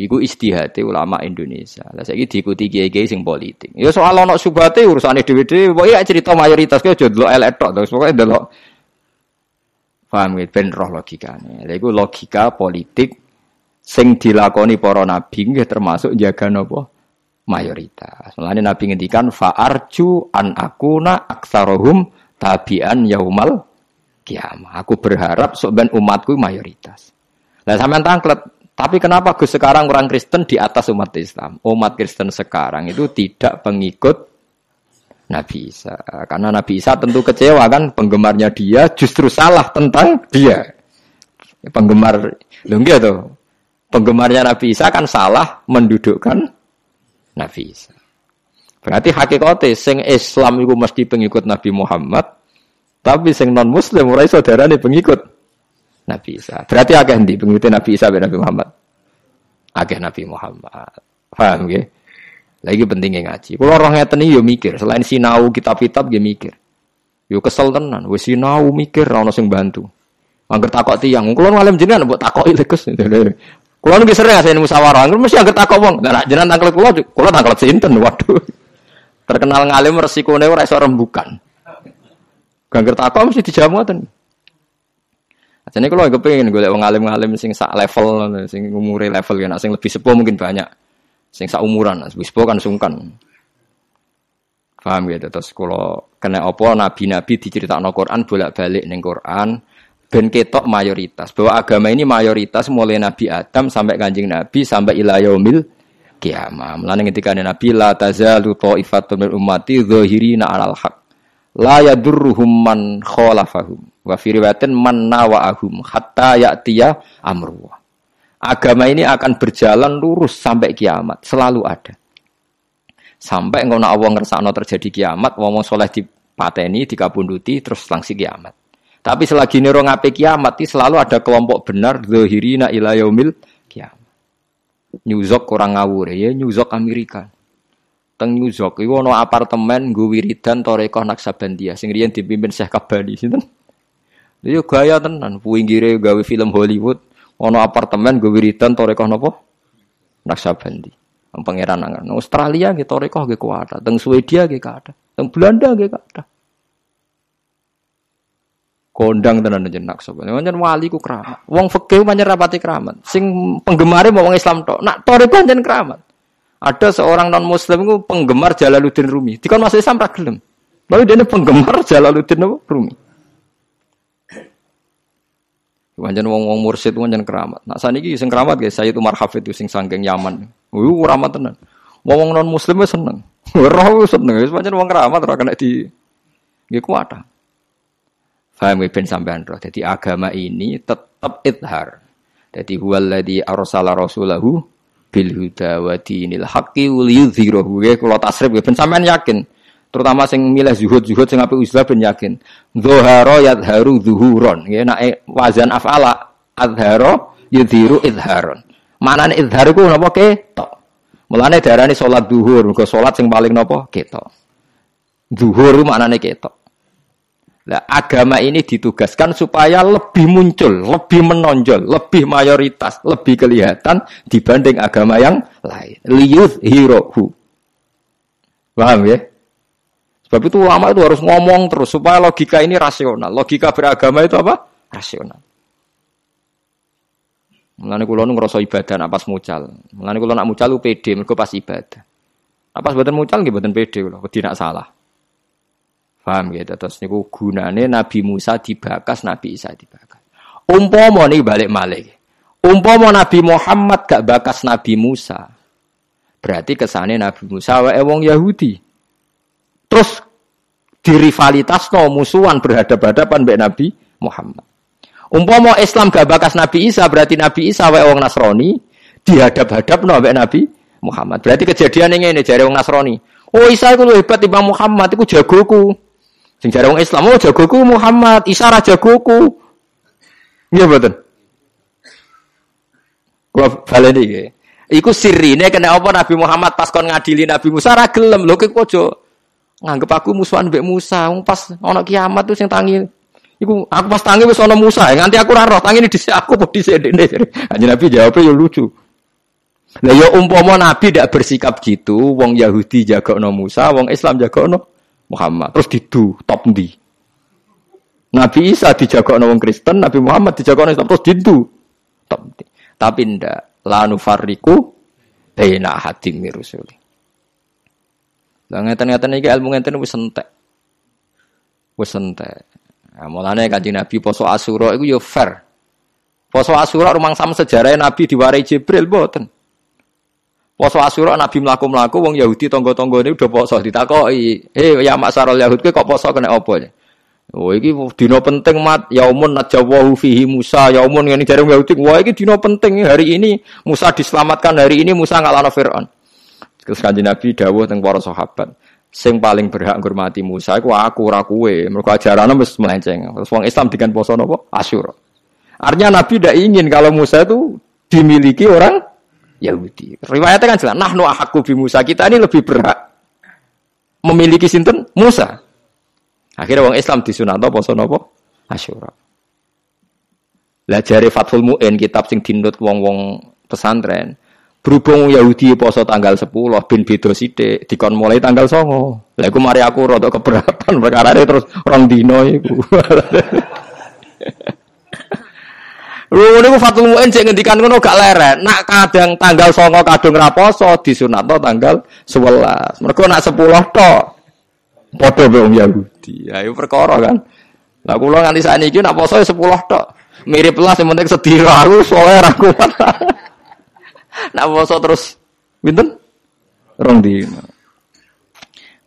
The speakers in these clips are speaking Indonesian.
Iku istihati ulama Indonesia. Lah saiki diikuti kiai-kiai sing politik. Ya soal ana subate urusane dhewe-dhewe, pokoke cerita mayoritas ki aja delok elek tok, terus pokoke delok paham gitu, ben roh logikane. Lha iku logika politik sing dilakoni para nabi nggih termasuk jaga napa mayoritas. Mulane nabi ngendikan fa'arju an akuna aksarohum tabian yaumal kiamah. Aku berharap sok ben umatku mayoritas. Lah sampean tangklet tapi kenapa Gus sekarang orang Kristen di atas umat Islam? Umat Kristen sekarang itu tidak pengikut Nabi Isa. Karena Nabi Isa tentu kecewa kan penggemarnya dia justru salah tentang dia. Penggemar, lho tuh. Penggemarnya Nabi Isa kan salah mendudukkan Nabi Isa. Berarti hakikatnya sing Islam itu mesti pengikut Nabi Muhammad, tapi sing non Muslim ora saudara nih pengikut Nabi Isa. Berarti agak ndi pengikuti Nabi Isa dan Nabi Muhammad? Agak Nabi Muhammad. Paham nggih? Lagi pentingnya ngaji. Kalau orang ngeten yo mikir, selain sinau kitab-kitab dia mikir. Yo kesel tenan, wis sinau mikir ora ono sing bantu. Angger takok tiyang, kula ngalim jenengan mbok takoki lek Gus. Kula nggih sering ngasih musyawarah, mesti angger takok wong. Lah jenengan tangkel kula, kula tangkel sinten waduh. Terkenal ngalim resikone ora iso rembukan. Gangger takok mesti dijamu ngoten. Jadi kalau gue pengen gue wong alim-alim sing sak level, sing umure level ya, sing lebih sepuh mungkin banyak, sing sak umuran, lebih sepuh kan sungkan. Paham ya, terus kalau kena apa nabi-nabi diceritakan Quran bolak-balik neng Quran, ben ketok mayoritas bahwa agama ini mayoritas mulai Nabi Adam sampai kanjeng Nabi sampai ilayomil kiamah. Mulane ketika Nabi la tazalu ta'ifatun min ummati dzahirina 'alal haq. La yadurruhum man khalafahum Wa fi riwayatin man nawa'ahum hatta ya'tiya amru. Agama ini akan berjalan lurus sampai kiamat, selalu ada. Sampai ngono Allah ngersakno terjadi kiamat, wong soleh dipateni, dikabunduti, terus langsung kiamat. Tapi selagi nero ngape kiamat, selalu ada kelompok benar zahirina ila yaumil kiamat. New York kurang ngawur ya, New York Amerika. Teng New York iku apartemen nggo wiridan Torekoh Naksabandia sing riyen dipimpin Syekh sinten? Dia gaya tenan, pinggire gawe film Hollywood, ono apartemen gue wiridan torekoh nopo? Naksabandi. Pangeran angan. Australia gitu torekoh gitu ada, teng Swedia gitu ada, teng Belanda gitu ada. Kondang tenan aja naksabandi. Pancen wali ku keramat. Wong fikih pancen rapati keramat. Sing penggemare mau wong Islam tok. Nak torekoh pancen keramat. Ada seorang non muslim itu penggemar Jalaluddin Rumi. Dikon masih Islam ra gelem. Lalu dia penggemar Jalaluddin Rumi. Wajan wong-wong mursid wajan keramat. Nak saniki sing keramat guys, saya itu Hafid itu sing sanggeng Yaman. Uh, keramat tenan. Wong non muslim wis seneng. Roh seneng wis wong keramat ora kena di nggih kuat. Faham ben sampean roh. Jadi agama ini tetap idhar. Jadi huwallazi arsala rasulahu bil huda wa dinil haqqi yudhhirahu. Kula tasrif ben sampean yakin terutama sing milih zuhud zuhud sing apik uzlah ben yakin. Dzahara yadharu zuhuron ya nek wazan afala adhara yudhiru idharon. Manane idhar iku napa? Ketok. Mulane darani salat zuhur mergo salat sing paling napa? Ketok. Zuhur maknane ketok. Nah, agama ini ditugaskan supaya lebih muncul, lebih menonjol, lebih mayoritas, lebih kelihatan dibanding agama yang lain. Liyuth hirohu. Paham ya? Sebab itu ulama itu harus ngomong terus supaya logika ini rasional. Logika beragama itu apa? Rasional. Mulane kula nu ngrasa ibadah nak pas mucal. Mulane kula nak mucal pede mergo pas ibadah. Apa pas mboten mucal nggih mboten pede kula, wedi nak salah. Paham gitu. Terus niku gunane Nabi Musa dibakas, Nabi Isa dibakas. Umpama nih balik malik. Umpama Nabi Muhammad gak bakas Nabi Musa. Berarti kesane Nabi Musa wae wong Yahudi. Terus dirivalitas no musuhan berhadapan-hadapan mbek Nabi Muhammad. Umpama Islam gak bakas Nabi Isa berarti Nabi Isa wae wong Nasrani dihadap-hadap no mbek Nabi Muhammad. Berarti kejadian ini ini jare wong Nasrani. Oh Isa itu hebat timbang Muhammad, itu jagoku. Sing jare wong Islam, oh jagoku Muhammad, Isa ra jagoku. Iya betul. Kula baleni nggih. Iku sirine kena apa Nabi Muhammad pas kon ngadili Nabi Musa ra gelem lho kok nganggep aku musuhan mbek Musa. Pas ana kiamat tuh sing tangi Iku aku pas tangi wis ana Musa, nganti aku ora roh tangi dhisik aku apa dhisik ndekne. Kanjeng Nabi jawabnya ya lucu. Lah ya umpama Nabi tidak bersikap gitu, wong Yahudi jagokno Musa, wong Islam jagokno Muhammad. Terus didu top ndi? Nabi Isa dijagokno wong Kristen, Nabi Muhammad dijagokno Islam terus didu top ndi. Tapi ndak la nufarriqu baina hadim rusuli. Lah ngeten-ngeten iki ilmu ngeten wis entek. Wis entek. Nah, mulane kanjeng Nabi poso Asyura iku yo fair. Poso Asyura rumang sama sejarah Nabi diwarai Jibril mboten. Poso Asyura Nabi mlaku-mlaku wong Yahudi tangga-tangga ini udah poso ditakoki, "Eh ya maksarul Yahud kok poso kena apa?" Oh iki dina penting mat yaumun najawahu fihi Musa yaumun ngene jare Yahudi wah iki dina penting hari ini Musa diselamatkan hari ini Musa ngalahno Firaun. Terus kanjeng Nabi dawuh teng para sahabat, sing paling berhak ngurmati Musa iku aku ora kowe. Mergo ajarane wis melenceng. Terus wong Islam dikan poso napa? Asyura. Artinya Nabi tidak ingin kalau Musa itu dimiliki orang Yahudi. Riwayatnya kan jelas, nahnu ahakku bi Musa. Kita ini lebih berhak memiliki sinten Musa. Akhirnya orang Islam disunat poso napa? Asyura. Lah jare Fathul Muin kitab sing dinut wong-wong pesantren. Berhubung Yahudi poso tanggal 10 bin beda sithik dikon mulai tanggal 9. Lah iku mari aku rada keberatan perkara terus rong dino iku. Lho niku Fatul Muin cek ngendikan ngono gak leren. Nak kadang tanggal 9 kadung ra poso disunatno tanggal 11. Mergo nak 10 tok. Padha mbek Yahudi. Ayo perkara kan. Lah kula nganti sakniki nak poso 10 ya tok. Mirip lah sing penting sedih aku soalnya ra. nak poso terus pinten? Rong dino.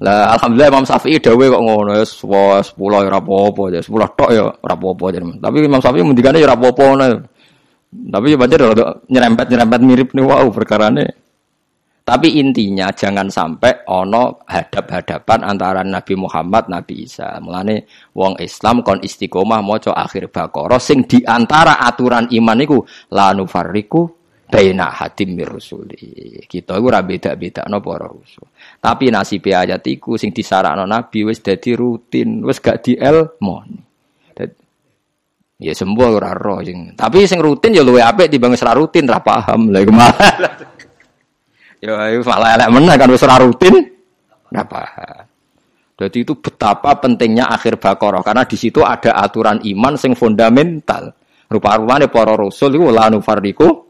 Lah alhamdulillah Imam Syafi'i dawe kok ngono ya 10 ya ora apa-apa ya 10 tok ya ora apa-apa ya. Tapi Imam Syafi'i mendikane ya ora apa-apa ngono. Tapi ya baca nyerempet-nyerempet mirip nih wow perkarane. Tapi intinya jangan sampai ono hadap-hadapan antara Nabi Muhammad Nabi Isa. Mulane wong Islam kon istiqomah maca akhir Baqarah sing di antara aturan iman iku la nufarriqu baina hadim mir rusuli. Kita iku ora beda-bedakno para rusul. Tapi nasib ayat iku sing disarakno Nabi wis dadi rutin, wis gak dielmoni. Ya sembuh ora roh sing. Tapi sing rutin ya luwe apik wis ora rutin ra paham. Lah iku malah. ya iku malah elek meneh kan wis ora rutin. Ora paham. Jadi itu betapa pentingnya akhir Baqarah karena di situ ada aturan iman sing fundamental. Rupa-rupanya para rasul itu la nufarriqu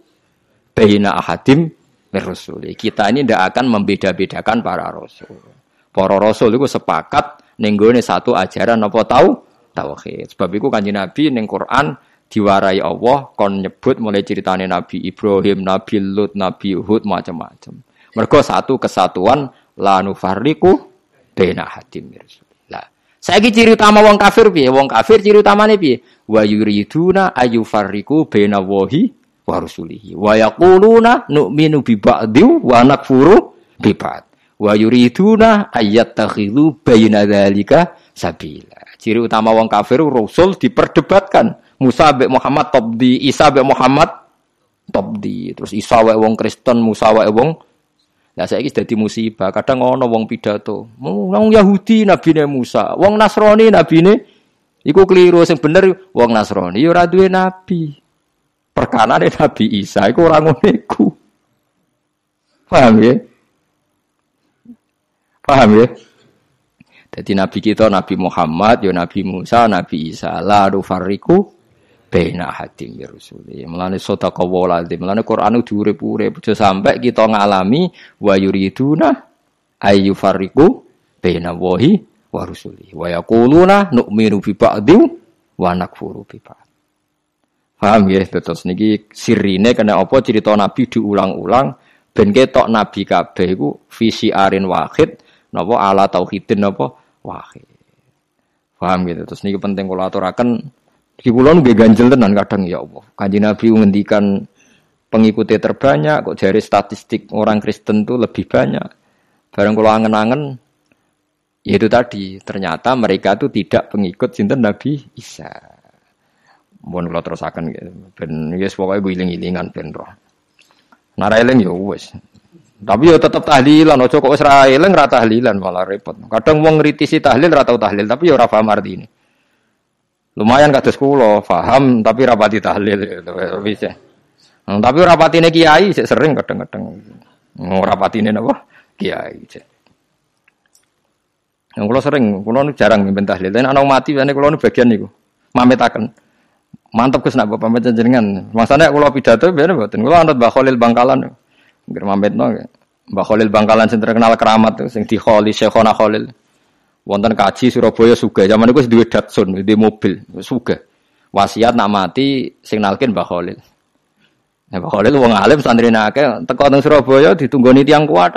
baina ahadim mirrusuli. Kita ini tidak akan membeda-bedakan para rasul. Para rasul itu sepakat nenggone satu ajaran apa tahu tauhid. Sebab itu kanjeng Nabi ning Quran diwarai Allah kon nyebut mulai ceritane Nabi Ibrahim, Nabi Lut, Nabi Hud macam-macam. Mergo satu kesatuan la nufarriqu baina ahadim mirrusuli. Lah, saiki ciri utama wong kafir piye? Wong kafir ciri utamane piye? Wa yuriduna ayufarriqu baina wahi wa rusulihi wa yaquluna nu'minu bi ba'di wa nakfuru bi ba'd. Wa yuriduna ayyattakhidhu baina dzalika sabila. Ciri utama wong kafir rasul diperdebatkan. Musa be Muhammad top di Isa be Muhammad top di terus Isa wae wong Kristen Musa wae wong. Lah saiki dadi musibah. Kadang ono wong pidato, wong Yahudi nabine Musa, wong Nasrani nabine? Iku keliru sing bener wong Nasrani ya ora duwe nabi perkara Nabi Isa itu orang ngono Paham ya? Paham ya? Jadi Nabi kita Nabi Muhammad, ya Nabi Musa, Nabi Isa, la rufarriku bena hadim ya rusuli. Melane sodaka waladi, melane Quran itu diurip-urip sampai kita ngalami wa yuriduna ayu farriku bena wahi wa rusuli. Wa yaquluna nu'minu bi wa nakfuru bi. Paham ya, terus niki sirine kena apa cerita Nabi diulang-ulang ben ketok Nabi kabeh iku visi arin wahid napa ala tauhidin napa wahid. Paham gitu. Terus niki penting kula aturaken iki kula nggih ganjel tenan kadang ya Allah. Kanjeng Nabi ngendikan pengikutnya terbanyak kok dari statistik orang Kristen tuh lebih banyak. Barang kula angen-angen yaitu tadi ternyata mereka itu tidak pengikut sinten Nabi Isa. Mohon kalau terusakan gitu. Ben yes pokoknya gue iling-ilingan ben roh. Nara eling ya wes. Tapi ya tetap tahlilan, ojo kok wis ra eling tahlilan malah repot. Kadang wong ngritisi tahlil ra tau tahlil tapi ya ora paham artine. Lumayan kados kula, paham tapi rapati tahlil gitu. Bisa. Hmm, tapi rapatine kiai sering kadang-kadang. Oh, rapatine napa? Kiai. Yang kalau sering, kalau jarang mimpin tahlil. Tapi anak mati, ini kalau bagian niku. Mametaken. Mantap kes nak bapak pamit jenengan. Masanya kalau pidato biar buatin. Kalau anut Mbak Khalil Bangkalan, nggak mamet no. Mbak Khalil Bangkalan sing terkenal keramat sing di Khalil Syekhona Khalil. Wonten kaji Surabaya suga. Zaman itu duwe Datsun, mobil suga. Wasiat nak mati sing nalkin Mbak Khalil. Nah, Khalil alim santri nake teko teng Surabaya ditunggoni tiang kuat.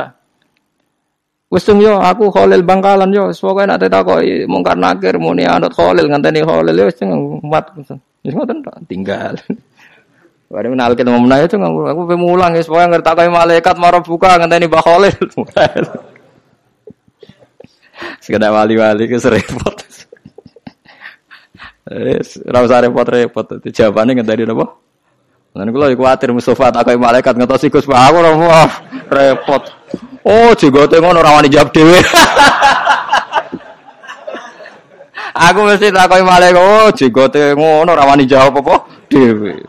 Wis yo aku Khalil Bangkalan yo pokoke nek takoki mungkar nakir muni anut Khalil ngenteni Khalil yo sing umat. Wis ngoten tinggal. Bareng kenal kita mau menanya itu aku pengen mulang ya ngerti kayak malaikat marah buka ngenteni Mbah Khalil. Sekedar wali-wali ke repot. Wis ora usah repot-repot. Jawabannya ngenteni apa? Lan kula iku kuwatir Mustofa tak kaya malaikat ngetosi Gus Pak ora repot. Oh, jenggote ngono ora wani jawab dhewe. Aku mesti takoki malaikat, oh jenggote ngono ora wani jawab apa dhewe.